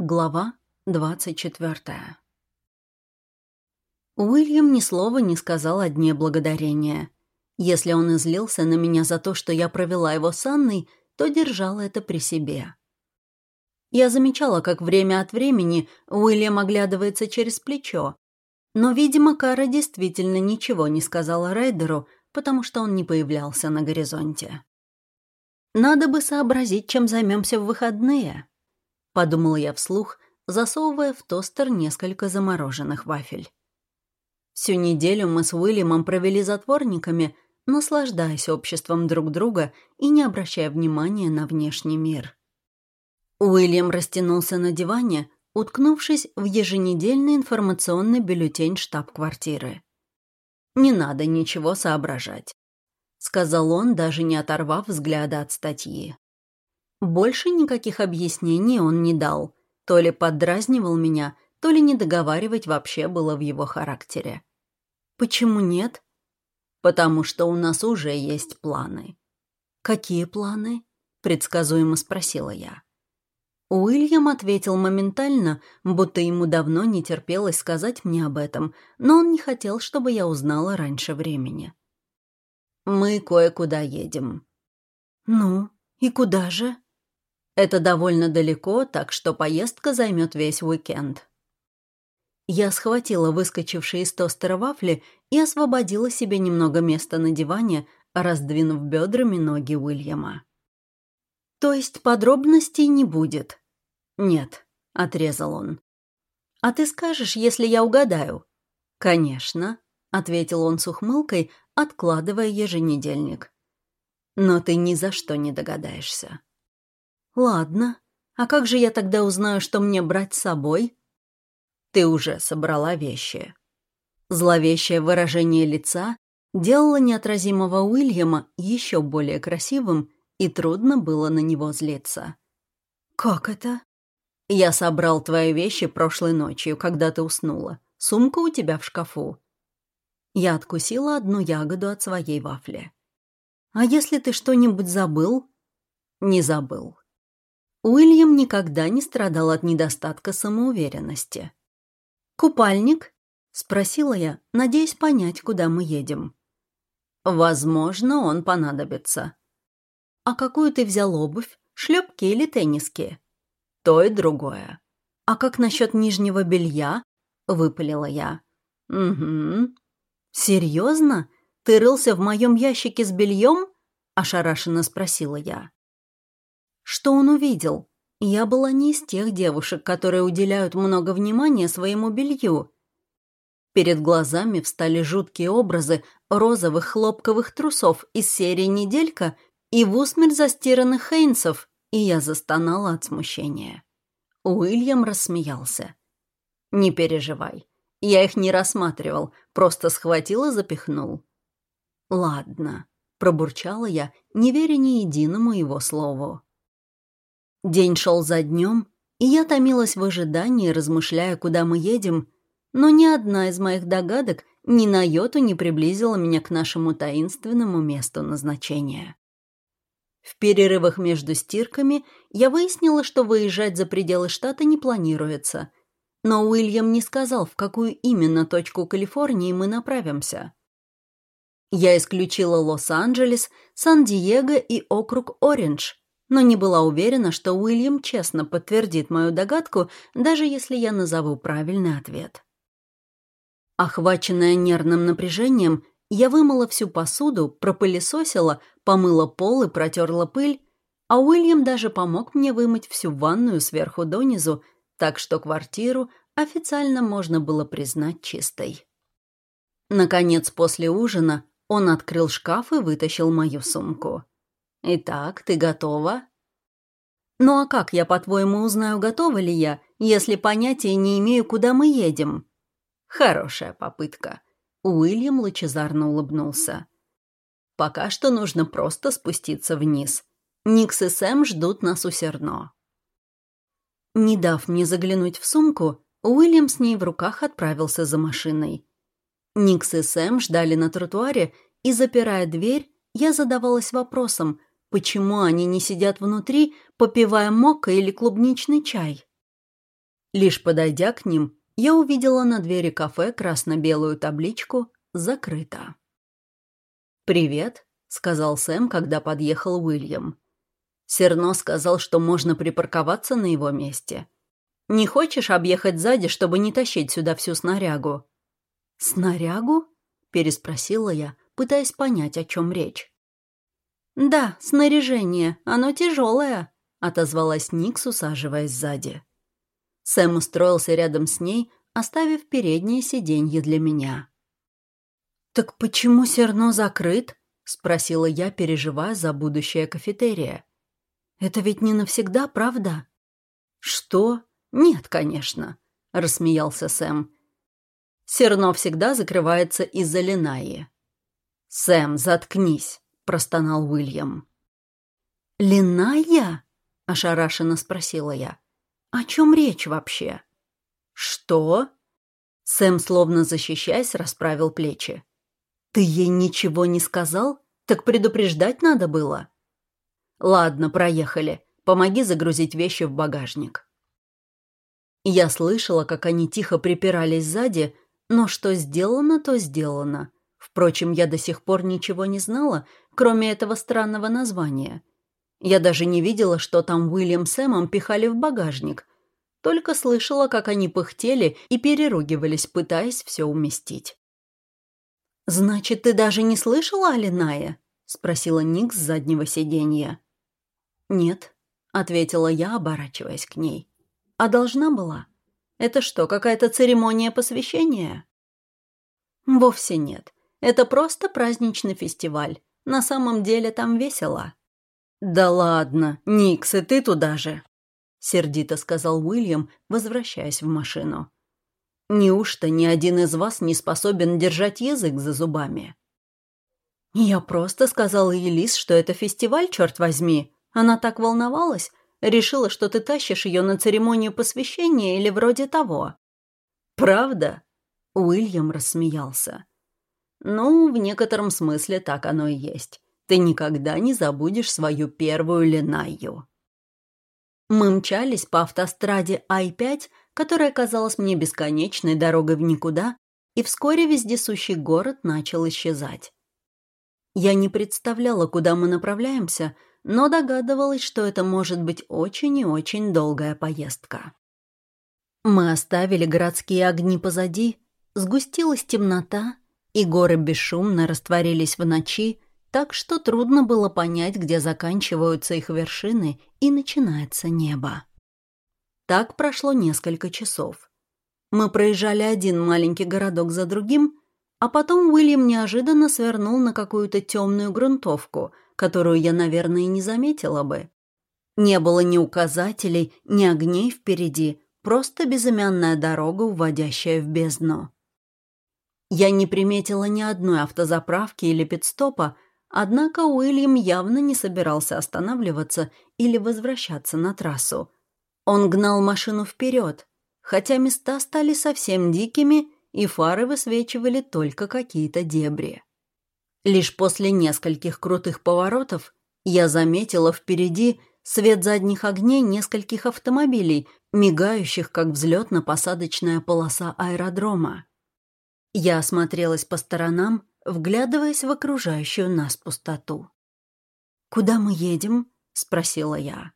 Глава двадцать четвертая. Уильям ни слова не сказал о дне благодарения. Если он излился на меня за то, что я провела его с Анной, то держал это при себе. Я замечала, как время от времени Уильям оглядывается через плечо, но, видимо, Кара действительно ничего не сказала Райдеру, потому что он не появлялся на горизонте. Надо бы сообразить, чем займемся в выходные подумала я вслух, засовывая в тостер несколько замороженных вафель. Всю неделю мы с Уильямом провели затворниками, наслаждаясь обществом друг друга и не обращая внимания на внешний мир. Уильям растянулся на диване, уткнувшись в еженедельный информационный бюллетень штаб-квартиры. «Не надо ничего соображать», — сказал он, даже не оторвав взгляда от статьи. Больше никаких объяснений он не дал. То ли поддразнивал меня, то ли не договаривать вообще было в его характере. «Почему нет?» «Потому что у нас уже есть планы». «Какие планы?» — предсказуемо спросила я. Уильям ответил моментально, будто ему давно не терпелось сказать мне об этом, но он не хотел, чтобы я узнала раньше времени. «Мы кое-куда едем». «Ну, и куда же?» Это довольно далеко, так что поездка займет весь уикенд. Я схватила выскочившие из тостера вафли и освободила себе немного места на диване, раздвинув бедрами ноги Уильяма. «То есть подробностей не будет?» «Нет», — отрезал он. «А ты скажешь, если я угадаю?» «Конечно», — ответил он с ухмылкой, откладывая еженедельник. «Но ты ни за что не догадаешься». «Ладно. А как же я тогда узнаю, что мне брать с собой?» «Ты уже собрала вещи». Зловещее выражение лица делало неотразимого Уильяма еще более красивым, и трудно было на него злиться. «Как это?» «Я собрал твои вещи прошлой ночью, когда ты уснула. Сумка у тебя в шкафу». Я откусила одну ягоду от своей вафли. «А если ты что-нибудь забыл?» «Не забыл. Уильям никогда не страдал от недостатка самоуверенности. «Купальник?» — спросила я, надеясь понять, куда мы едем. «Возможно, он понадобится». «А какую ты взял обувь? Шлепки или тенниски?» «То и другое». «А как насчет нижнего белья?» — выпалила я. «Угу». «Серьезно? Ты рылся в моем ящике с бельем?» — ошарашенно спросила я. Что он увидел? Я была не из тех девушек, которые уделяют много внимания своему белью. Перед глазами встали жуткие образы розовых хлопковых трусов из серии «Неделька» и в усмерть застиранных Хейнсов, и я застонала от смущения. Уильям рассмеялся. «Не переживай. Я их не рассматривал, просто схватил и запихнул». «Ладно», — пробурчала я, не веря ни единому его слову. День шел за днем, и я томилась в ожидании, размышляя, куда мы едем, но ни одна из моих догадок ни на йоту не приблизила меня к нашему таинственному месту назначения. В перерывах между стирками я выяснила, что выезжать за пределы штата не планируется, но Уильям не сказал, в какую именно точку Калифорнии мы направимся. Я исключила Лос-Анджелес, Сан-Диего и округ Ориндж, но не была уверена, что Уильям честно подтвердит мою догадку, даже если я назову правильный ответ. Охваченная нервным напряжением, я вымыла всю посуду, пропылесосила, помыла пол и протерла пыль, а Уильям даже помог мне вымыть всю ванную сверху донизу, так что квартиру официально можно было признать чистой. Наконец, после ужина он открыл шкаф и вытащил мою сумку. «Итак, ты готова?» «Ну а как я, по-твоему, узнаю, готова ли я, если понятия не имею, куда мы едем?» «Хорошая попытка», — Уильям лучезарно улыбнулся. «Пока что нужно просто спуститься вниз. Никс и Сэм ждут нас у Серно». Не дав мне заглянуть в сумку, Уильям с ней в руках отправился за машиной. Никс и Сэм ждали на тротуаре, и, запирая дверь, я задавалась вопросом, Почему они не сидят внутри, попивая мока или клубничный чай? Лишь подойдя к ним, я увидела на двери кафе красно-белую табличку «Закрыто». «Привет», — сказал Сэм, когда подъехал Уильям. Серно сказал, что можно припарковаться на его месте. «Не хочешь объехать сзади, чтобы не тащить сюда всю снарягу?» «Снарягу?» — переспросила я, пытаясь понять, о чем речь. «Да, снаряжение. Оно тяжелое», — отозвалась Никс, усаживаясь сзади. Сэм устроился рядом с ней, оставив переднее сиденье для меня. «Так почему Серно закрыт?» — спросила я, переживая за будущее кафетерия. «Это ведь не навсегда, правда?» «Что? Нет, конечно», — рассмеялся Сэм. «Серно всегда закрывается из-за Линаи». «Сэм, заткнись», — простонал Уильям. «Линая?» — ошарашенно спросила я. «О чем речь вообще?» «Что?» Сэм, словно защищаясь, расправил плечи. «Ты ей ничего не сказал? Так предупреждать надо было?» «Ладно, проехали. Помоги загрузить вещи в багажник». Я слышала, как они тихо припирались сзади, но что сделано, то сделано. Впрочем, я до сих пор ничего не знала, кроме этого странного названия. Я даже не видела, что там Уильям с Эмом пихали в багажник. Только слышала, как они пыхтели и переругивались, пытаясь все уместить. «Значит, ты даже не слышала о Линае?» — спросила Ник с заднего сиденья. «Нет», — ответила я, оборачиваясь к ней. «А должна была? Это что, какая-то церемония посвящения?» «Вовсе нет. Это просто праздничный фестиваль. На самом деле там весело». «Да ладно, Никс, и ты туда же», — сердито сказал Уильям, возвращаясь в машину. Неужто ни один из вас не способен держать язык за зубами? Я просто сказала Елис, что это фестиваль, черт возьми. Она так волновалась, решила, что ты тащишь ее на церемонию посвящения или вроде того. Правда? Уильям рассмеялся. Ну, в некотором смысле так оно и есть. Ты никогда не забудешь свою первую Ленайю. Мы мчались по автостраде Ай-5, которая казалась мне бесконечной дорогой в никуда, и вскоре вездесущий город начал исчезать. Я не представляла, куда мы направляемся, но догадывалась, что это может быть очень и очень долгая поездка. Мы оставили городские огни позади, сгустилась темнота, и горы бесшумно растворились в ночи, так что трудно было понять, где заканчиваются их вершины и начинается небо. Так прошло несколько часов. Мы проезжали один маленький городок за другим, а потом Уильям неожиданно свернул на какую-то темную грунтовку, которую я, наверное, не заметила бы. Не было ни указателей, ни огней впереди, просто безымянная дорога, уводящая в бездну. Я не приметила ни одной автозаправки или пидстопа, однако Уильям явно не собирался останавливаться или возвращаться на трассу. Он гнал машину вперед, хотя места стали совсем дикими, и фары высвечивали только какие-то дебри. Лишь после нескольких крутых поворотов я заметила впереди свет задних огней нескольких автомобилей, мигающих, как взлетно-посадочная полоса аэродрома. Я осмотрелась по сторонам, вглядываясь в окружающую нас пустоту. «Куда мы едем?» — спросила я.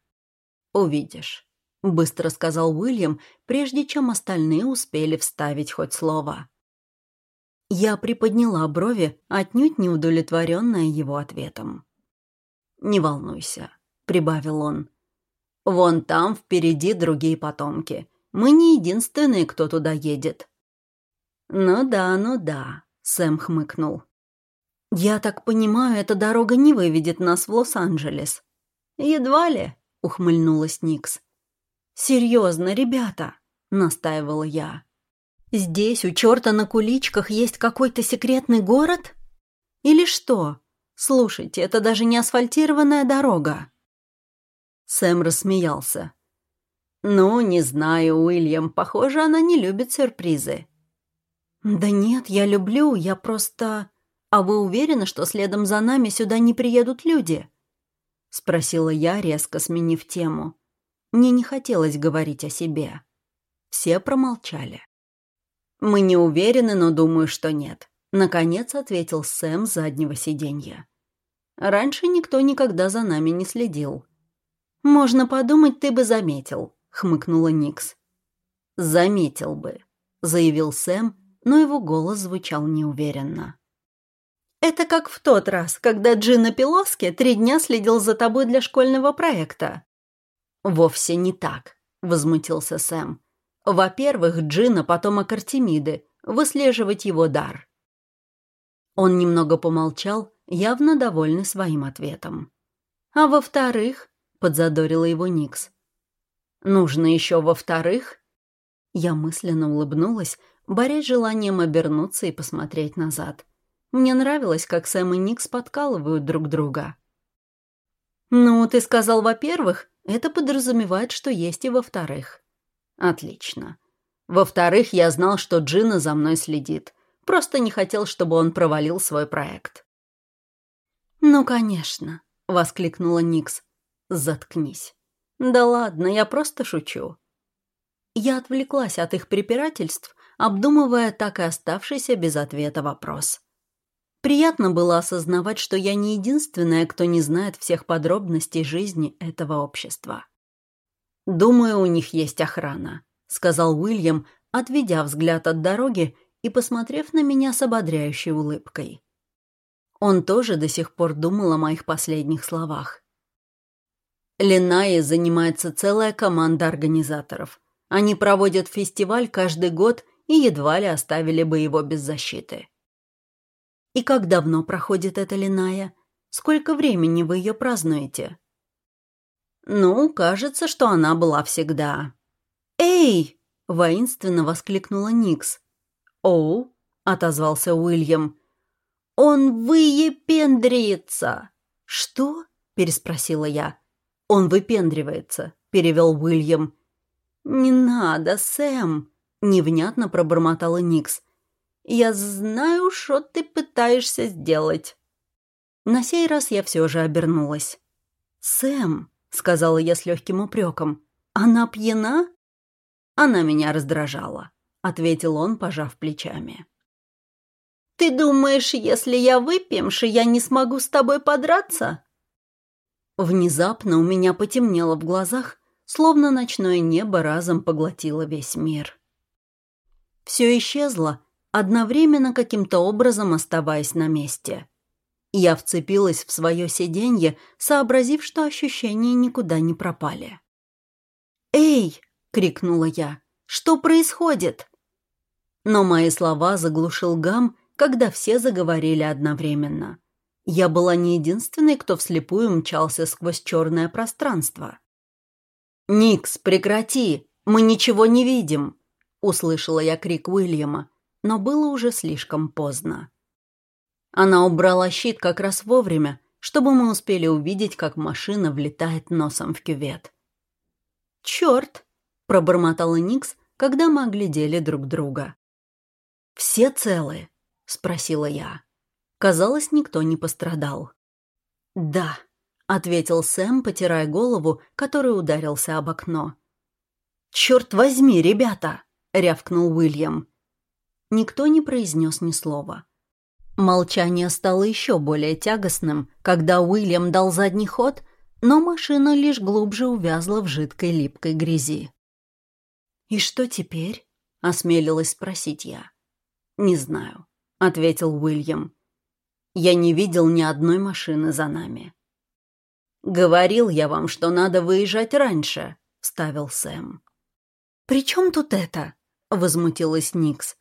«Увидишь». — быстро сказал Уильям, прежде чем остальные успели вставить хоть слово. Я приподняла брови, отнюдь не удовлетворенная его ответом. «Не волнуйся», — прибавил он. «Вон там впереди другие потомки. Мы не единственные, кто туда едет». «Ну да, ну да», — Сэм хмыкнул. «Я так понимаю, эта дорога не выведет нас в Лос-Анджелес». «Едва ли», — ухмыльнулась Никс. «Серьезно, ребята», — настаивала я. «Здесь у черта на куличках есть какой-то секретный город? Или что? Слушайте, это даже не асфальтированная дорога». Сэм рассмеялся. «Ну, не знаю, Уильям, похоже, она не любит сюрпризы». «Да нет, я люблю, я просто...» «А вы уверены, что следом за нами сюда не приедут люди?» — спросила я, резко сменив тему. Мне не хотелось говорить о себе. Все промолчали. «Мы не уверены, но думаю, что нет», — наконец ответил Сэм с заднего сиденья. «Раньше никто никогда за нами не следил». «Можно подумать, ты бы заметил», — хмыкнула Никс. «Заметил бы», — заявил Сэм, но его голос звучал неуверенно. «Это как в тот раз, когда Джина Пилоски три дня следил за тобой для школьного проекта». «Вовсе не так», — возмутился Сэм. «Во-первых, Джина — потомок Артемиды, выслеживать его дар». Он немного помолчал, явно довольный своим ответом. «А во-вторых», — подзадорила его Никс. «Нужно еще во-вторых?» Я мысленно улыбнулась, борясь желанием обернуться и посмотреть назад. Мне нравилось, как Сэм и Никс подкалывают друг друга. «Ну, ты сказал, во-первых, это подразумевает, что есть и во-вторых». «Отлично. Во-вторых, я знал, что Джина за мной следит. Просто не хотел, чтобы он провалил свой проект». «Ну, конечно», — воскликнула Никс. «Заткнись». «Да ладно, я просто шучу». Я отвлеклась от их препирательств, обдумывая так и оставшийся без ответа вопрос. Приятно было осознавать, что я не единственная, кто не знает всех подробностей жизни этого общества. «Думаю, у них есть охрана», — сказал Уильям, отведя взгляд от дороги и посмотрев на меня с ободряющей улыбкой. Он тоже до сих пор думал о моих последних словах. Ленае занимается целая команда организаторов. Они проводят фестиваль каждый год и едва ли оставили бы его без защиты. И как давно проходит эта Линая? Сколько времени вы ее празднуете? Ну, кажется, что она была всегда. «Эй!» — воинственно воскликнула Никс. «Оу!» — отозвался Уильям. «Он выепендривается!» «Что?» — переспросила я. «Он выпендривается», — перевел Уильям. «Не надо, Сэм!» Невнятно пробормотала Никс. «Я знаю, что ты пытаешься сделать». На сей раз я все же обернулась. «Сэм», — сказала я с легким упреком, — «она пьяна?» «Она меня раздражала», — ответил он, пожав плечами. «Ты думаешь, если я выпьемши, я не смогу с тобой подраться?» Внезапно у меня потемнело в глазах, словно ночное небо разом поглотило весь мир. Все исчезло, одновременно каким-то образом оставаясь на месте. Я вцепилась в свое сиденье, сообразив, что ощущения никуда не пропали. «Эй!» — крикнула я. «Что происходит?» Но мои слова заглушил гам, когда все заговорили одновременно. Я была не единственной, кто вслепую мчался сквозь черное пространство. «Никс, прекрати! Мы ничего не видим!» Услышала я крик Уильяма, но было уже слишком поздно. Она убрала щит как раз вовремя, чтобы мы успели увидеть, как машина влетает носом в кювет. «Черт!» — пробормотала Никс, когда мы оглядели друг друга. «Все целы?» — спросила я. Казалось, никто не пострадал. «Да», — ответил Сэм, потирая голову, который ударился об окно. «Черт возьми, ребята!» — рявкнул Уильям. Никто не произнес ни слова. Молчание стало еще более тягостным, когда Уильям дал задний ход, но машина лишь глубже увязла в жидкой липкой грязи. «И что теперь?» — осмелилась спросить я. «Не знаю», — ответил Уильям. «Я не видел ни одной машины за нами». «Говорил я вам, что надо выезжать раньше», — ставил Сэм. «При чем тут это?» Возмутилась Никс.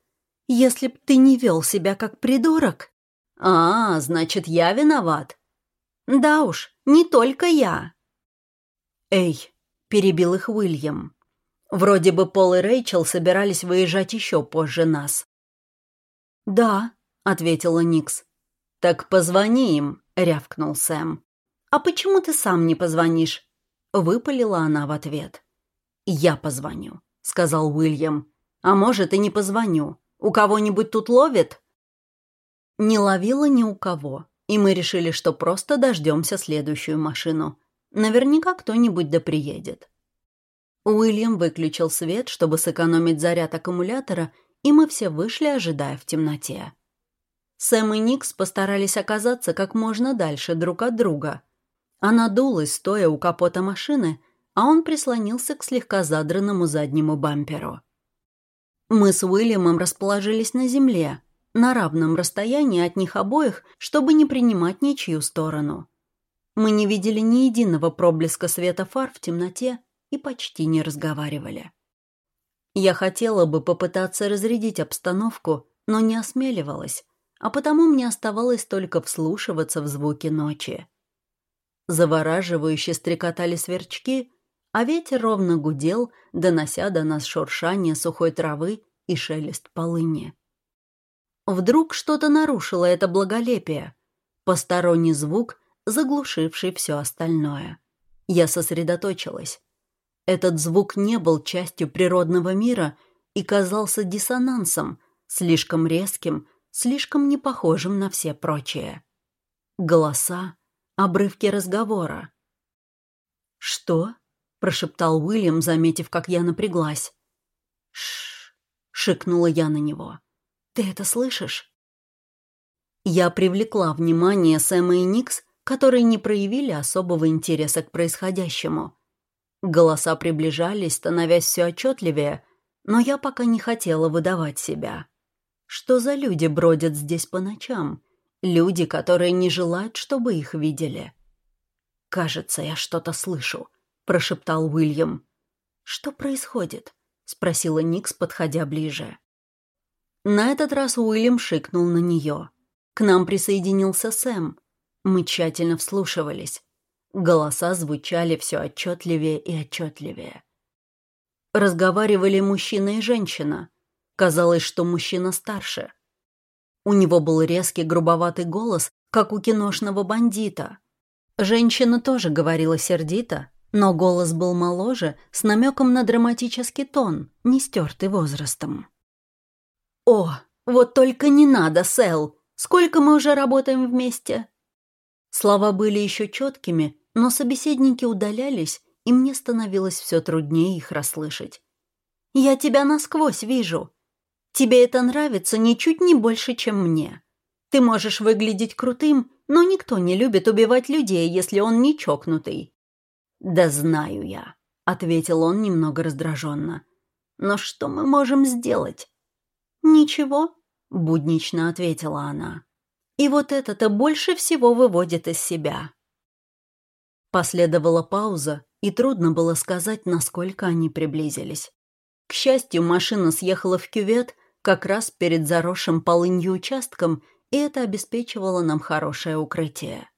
«Если б ты не вел себя как придурок...» «А, значит, я виноват?» «Да уж, не только я». «Эй», — перебил их Уильям. «Вроде бы Пол и Рэйчел собирались выезжать еще позже нас». «Да», — ответила Никс. «Так позвони им», — рявкнул Сэм. «А почему ты сам не позвонишь?» — выпалила она в ответ. «Я позвоню», — сказал Уильям. А может, и не позвоню. У кого-нибудь тут ловит?» Не ловила ни у кого, и мы решили, что просто дождемся следующую машину. Наверняка кто-нибудь да приедет. Уильям выключил свет, чтобы сэкономить заряд аккумулятора, и мы все вышли, ожидая в темноте. Сэм и Никс постарались оказаться как можно дальше друг от друга. Она дулась, стоя у капота машины, а он прислонился к слегка задранному заднему бамперу. Мы с Уильямом расположились на земле, на равном расстоянии от них обоих, чтобы не принимать ничью сторону. Мы не видели ни единого проблеска света фар в темноте и почти не разговаривали. Я хотела бы попытаться разрядить обстановку, но не осмеливалась, а потому мне оставалось только вслушиваться в звуки ночи. Завораживающе стрекотали сверчки, а ветер ровно гудел, донося до нас шуршание сухой травы и шелест полыни. Вдруг что-то нарушило это благолепие. Посторонний звук, заглушивший все остальное. Я сосредоточилась. Этот звук не был частью природного мира и казался диссонансом, слишком резким, слишком не похожим на все прочие. Голоса, обрывки разговора. «Что?» — прошептал Уильям, заметив, как я напряглась. «Ш-ш-ш», шикнула я на него. «Ты это слышишь?» Я привлекла внимание Сэма и Никс, которые не проявили особого интереса к происходящему. Голоса приближались, становясь все отчетливее, но я пока не хотела выдавать себя. Что за люди бродят здесь по ночам? Люди, которые не желают, чтобы их видели. «Кажется, я что-то слышу», — прошептал Уильям. «Что происходит?» — спросила Никс, подходя ближе. На этот раз Уильям шикнул на нее. К нам присоединился Сэм. Мы тщательно вслушивались. Голоса звучали все отчетливее и отчетливее. Разговаривали мужчина и женщина — Казалось, что мужчина старше. У него был резкий грубоватый голос, как у киношного бандита. Женщина тоже говорила сердито, но голос был моложе, с намеком на драматический тон, не стертый возрастом. «О, вот только не надо, Сэл! Сколько мы уже работаем вместе?» Слова были еще четкими, но собеседники удалялись, и мне становилось все труднее их расслышать. «Я тебя насквозь вижу. Тебе это нравится ничуть не больше, чем мне. Ты можешь выглядеть крутым, но никто не любит убивать людей, если он не чокнутый». «Да знаю я», — ответил он немного раздраженно. «Но что мы можем сделать?» «Ничего», — буднично ответила она. «И вот это-то больше всего выводит из себя». Последовала пауза, и трудно было сказать, насколько они приблизились. К счастью, машина съехала в кювет, как раз перед заросшим полынью участком, и это обеспечивало нам хорошее укрытие.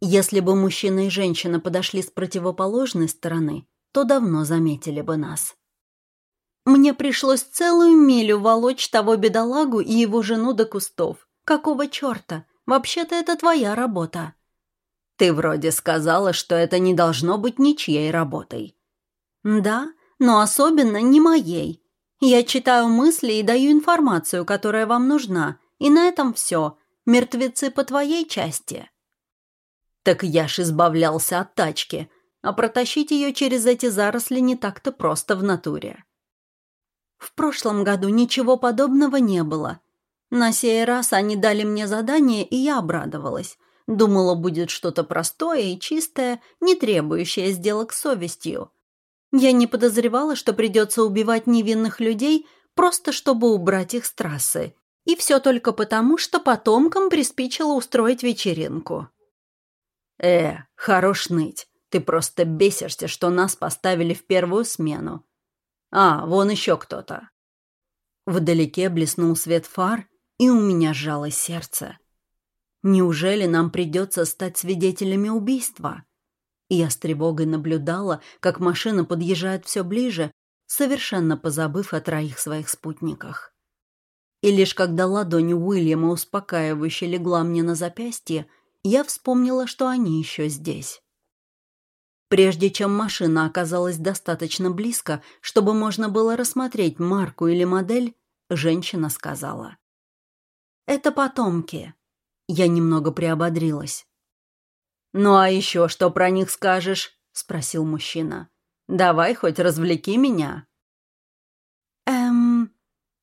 Если бы мужчина и женщина подошли с противоположной стороны, то давно заметили бы нас. Мне пришлось целую милю волочь того бедолагу и его жену до кустов. Какого черта? Вообще-то это твоя работа. Ты вроде сказала, что это не должно быть ничьей работой. Да, но особенно не моей. Я читаю мысли и даю информацию, которая вам нужна, и на этом все. Мертвецы по твоей части». «Так я ж избавлялся от тачки, а протащить ее через эти заросли не так-то просто в натуре». «В прошлом году ничего подобного не было. На сей раз они дали мне задание, и я обрадовалась. Думала, будет что-то простое и чистое, не требующее сделок с совестью». Я не подозревала, что придется убивать невинных людей, просто чтобы убрать их с трассы. И все только потому, что потомкам приспичило устроить вечеринку. «Э, хорош ныть. Ты просто бесишься, что нас поставили в первую смену. А, вон еще кто-то». Вдалеке блеснул свет фар, и у меня сжалось сердце. Неужели нам придется стать свидетелями убийства? я с тревогой наблюдала, как машина подъезжает все ближе, совершенно позабыв о троих своих спутниках. И лишь когда ладонь Уильяма успокаивающе легла мне на запястье, я вспомнила, что они еще здесь. Прежде чем машина оказалась достаточно близко, чтобы можно было рассмотреть марку или модель, женщина сказала. «Это потомки». Я немного приободрилась. «Ну а еще что про них скажешь?» — спросил мужчина. Давай хоть развлеки меня». «Эм,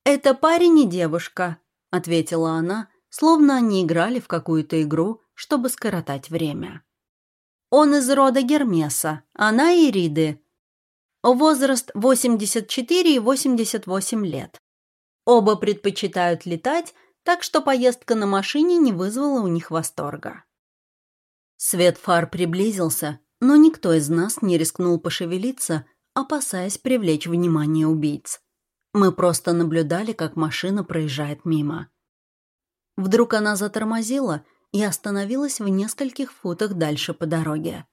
это парень и девушка», — ответила она, словно они играли в какую-то игру, чтобы скоротать время. «Он из рода Гермеса, она Ириды. Возраст 84 и 88 лет. Оба предпочитают летать, так что поездка на машине не вызвала у них восторга. Свет фар приблизился, но никто из нас не рискнул пошевелиться, опасаясь привлечь внимание убийц. Мы просто наблюдали, как машина проезжает мимо. Вдруг она затормозила и остановилась в нескольких футах дальше по дороге.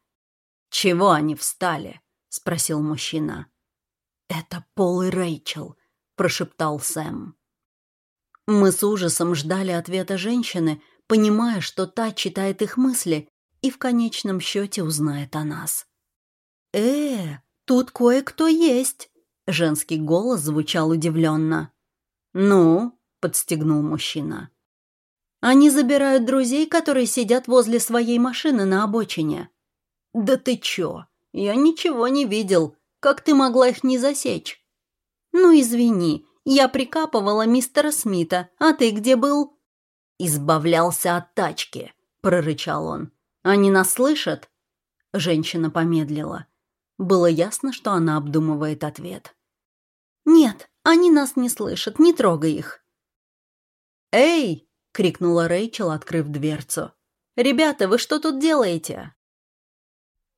«Чего они встали?» — спросил мужчина. «Это Пол и Рэйчел», — прошептал Сэм. Мы с ужасом ждали ответа женщины, понимая, что та читает их мысли и в конечном счете узнает о нас. «Э, тут кое-кто есть!» — женский голос звучал удивленно. «Ну?» — подстегнул мужчина. «Они забирают друзей, которые сидят возле своей машины на обочине». «Да ты чё? Я ничего не видел. Как ты могла их не засечь?» «Ну, извини, я прикапывала мистера Смита, а ты где был?» «Избавлялся от тачки», — прорычал он. «Они нас слышат?» Женщина помедлила. Было ясно, что она обдумывает ответ. «Нет, они нас не слышат, не трогай их». «Эй!» — крикнула Рэйчел, открыв дверцу. «Ребята, вы что тут делаете?»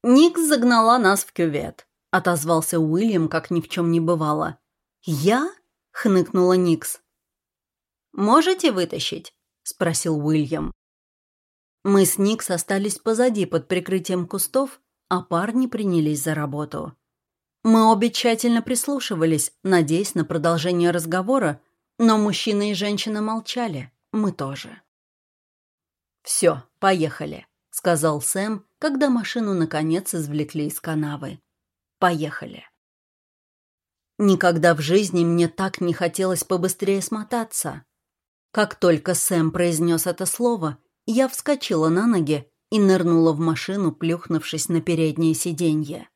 Никс загнала нас в кювет, отозвался Уильям, как ни в чем не бывало. «Я?» — хныкнула Никс. «Можете вытащить?» — спросил Уильям. Мы с Никс остались позади под прикрытием кустов, а парни принялись за работу. Мы обе тщательно прислушивались, надеясь на продолжение разговора, но мужчина и женщина молчали, мы тоже. «Все, поехали», — сказал Сэм, когда машину наконец извлекли из канавы. «Поехали». Никогда в жизни мне так не хотелось побыстрее смотаться. Как только Сэм произнес это слово, я вскочила на ноги и нырнула в машину, плюхнувшись на переднее сиденье.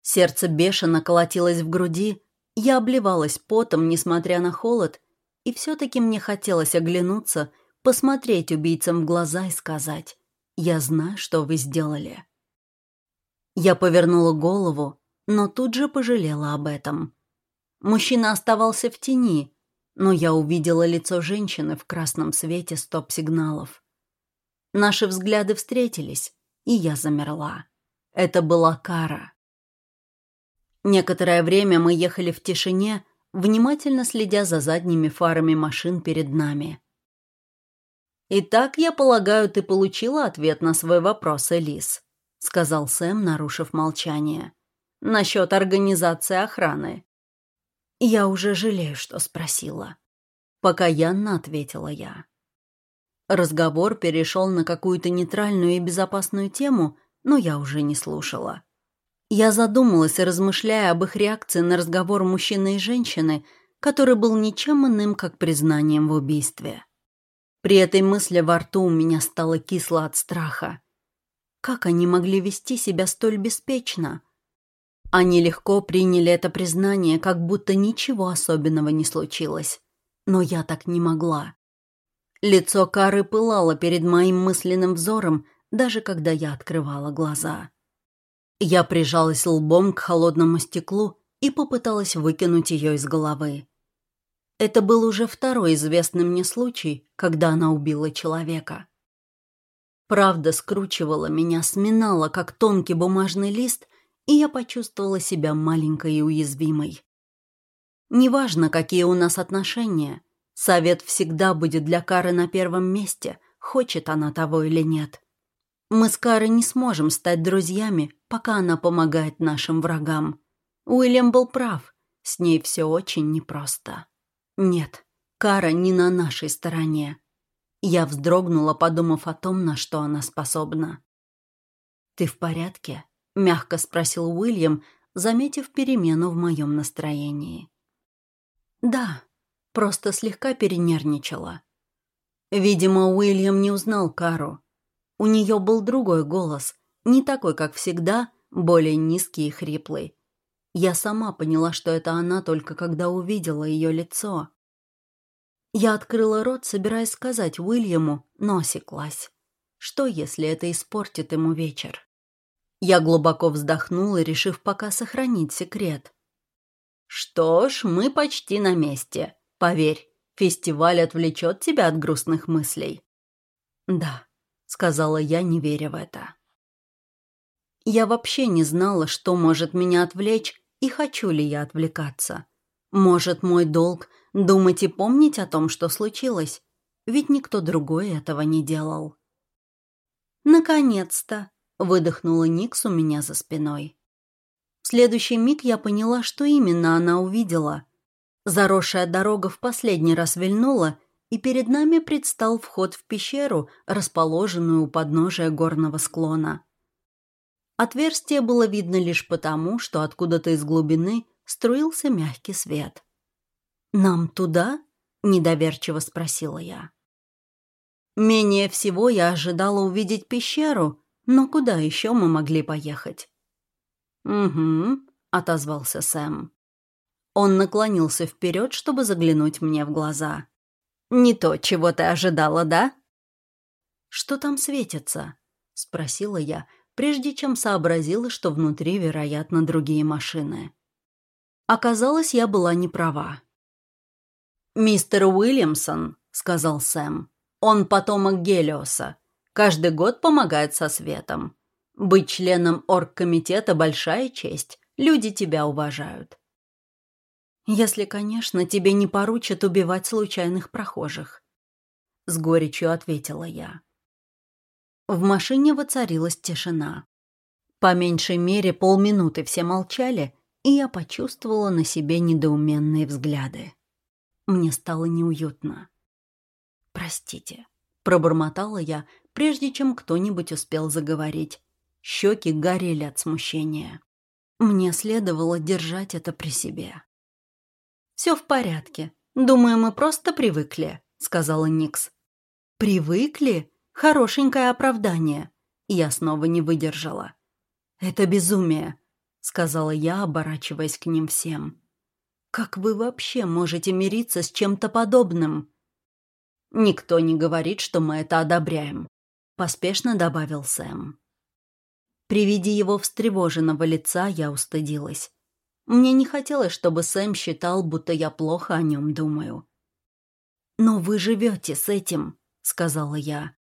Сердце бешено колотилось в груди, я обливалась потом, несмотря на холод, и все-таки мне хотелось оглянуться, посмотреть убийцам в глаза и сказать «Я знаю, что вы сделали». Я повернула голову, но тут же пожалела об этом. Мужчина оставался в тени, но я увидела лицо женщины в красном свете стоп-сигналов. Наши взгляды встретились, и я замерла. Это была кара. Некоторое время мы ехали в тишине, внимательно следя за задними фарами машин перед нами. «Итак, я полагаю, ты получила ответ на свой вопрос, Элис», — сказал Сэм, нарушив молчание. «Насчет организации охраны. Я уже жалею, что спросила. Покаянно ответила я. Разговор перешел на какую-то нейтральную и безопасную тему, но я уже не слушала. Я задумалась, размышляя об их реакции на разговор мужчины и женщины, который был ничем иным, как признанием в убийстве. При этой мысли во рту у меня стало кисло от страха. Как они могли вести себя столь беспечно? Они легко приняли это признание, как будто ничего особенного не случилось. Но я так не могла. Лицо Кары пылало перед моим мысленным взором, даже когда я открывала глаза. Я прижалась лбом к холодному стеклу и попыталась выкинуть ее из головы. Это был уже второй известный мне случай, когда она убила человека. Правда скручивала меня, сминала, как тонкий бумажный лист, и я почувствовала себя маленькой и уязвимой. Неважно, какие у нас отношения, совет всегда будет для Кары на первом месте, хочет она того или нет. Мы с Карой не сможем стать друзьями, пока она помогает нашим врагам. Уильям был прав, с ней все очень непросто. Нет, Кара не на нашей стороне. Я вздрогнула, подумав о том, на что она способна. «Ты в порядке?» — мягко спросил Уильям, заметив перемену в моем настроении. «Да, просто слегка перенервничала». Видимо, Уильям не узнал Кару. У нее был другой голос, не такой, как всегда, более низкий и хриплый. Я сама поняла, что это она только когда увидела ее лицо. Я открыла рот, собираясь сказать Уильяму, но осеклась. Что, если это испортит ему вечер? Я глубоко вздохнула, решив пока сохранить секрет. «Что ж, мы почти на месте. Поверь, фестиваль отвлечет тебя от грустных мыслей». «Да», — сказала я, не веря в это. Я вообще не знала, что может меня отвлечь и хочу ли я отвлекаться. Может, мой долг — думать и помнить о том, что случилось, ведь никто другой этого не делал. «Наконец-то!» — выдохнула Никс у меня за спиной. В следующий миг я поняла, что именно она увидела. Заросшая дорога в последний раз вильнула, и перед нами предстал вход в пещеру, расположенную у подножия горного склона. Отверстие было видно лишь потому, что откуда-то из глубины струился мягкий свет. «Нам туда?» — недоверчиво спросила я. Менее всего я ожидала увидеть пещеру, но куда еще мы могли поехать? «Угу», — отозвался Сэм. Он наклонился вперед, чтобы заглянуть мне в глаза. «Не то, чего ты ожидала, да?» «Что там светится?» — спросила я, прежде чем сообразила, что внутри, вероятно, другие машины. Оказалось, я была не права. «Мистер Уильямсон», — сказал Сэм, — «он потомок Гелиоса. Каждый год помогает со светом. Быть членом оргкомитета – большая честь. Люди тебя уважают. Если, конечно, тебе не поручат убивать случайных прохожих. С горечью ответила я. В машине воцарилась тишина. По меньшей мере полминуты все молчали, и я почувствовала на себе недоуменные взгляды. Мне стало неуютно. «Простите», — пробормотала я, прежде чем кто-нибудь успел заговорить, Щеки горели от смущения. Мне следовало держать это при себе. «Все в порядке. Думаю, мы просто привыкли», — сказала Никс. «Привыкли? Хорошенькое оправдание». Я снова не выдержала. «Это безумие», — сказала я, оборачиваясь к ним всем. «Как вы вообще можете мириться с чем-то подобным?» «Никто не говорит, что мы это одобряем», — поспешно добавил Сэм. При виде его встревоженного лица я устыдилась. Мне не хотелось, чтобы Сэм считал, будто я плохо о нем думаю. «Но вы живете с этим», — сказала я.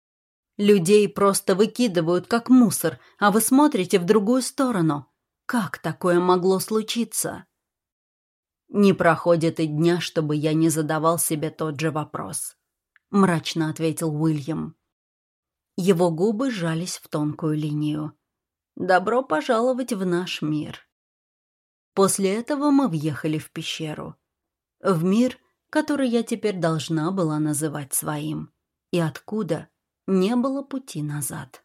«Людей просто выкидывают, как мусор, а вы смотрите в другую сторону. Как такое могло случиться?» «Не проходит и дня, чтобы я не задавал себе тот же вопрос», — мрачно ответил Уильям. Его губы сжались в тонкую линию. Добро пожаловать в наш мир. После этого мы въехали в пещеру. В мир, который я теперь должна была называть своим. И откуда не было пути назад.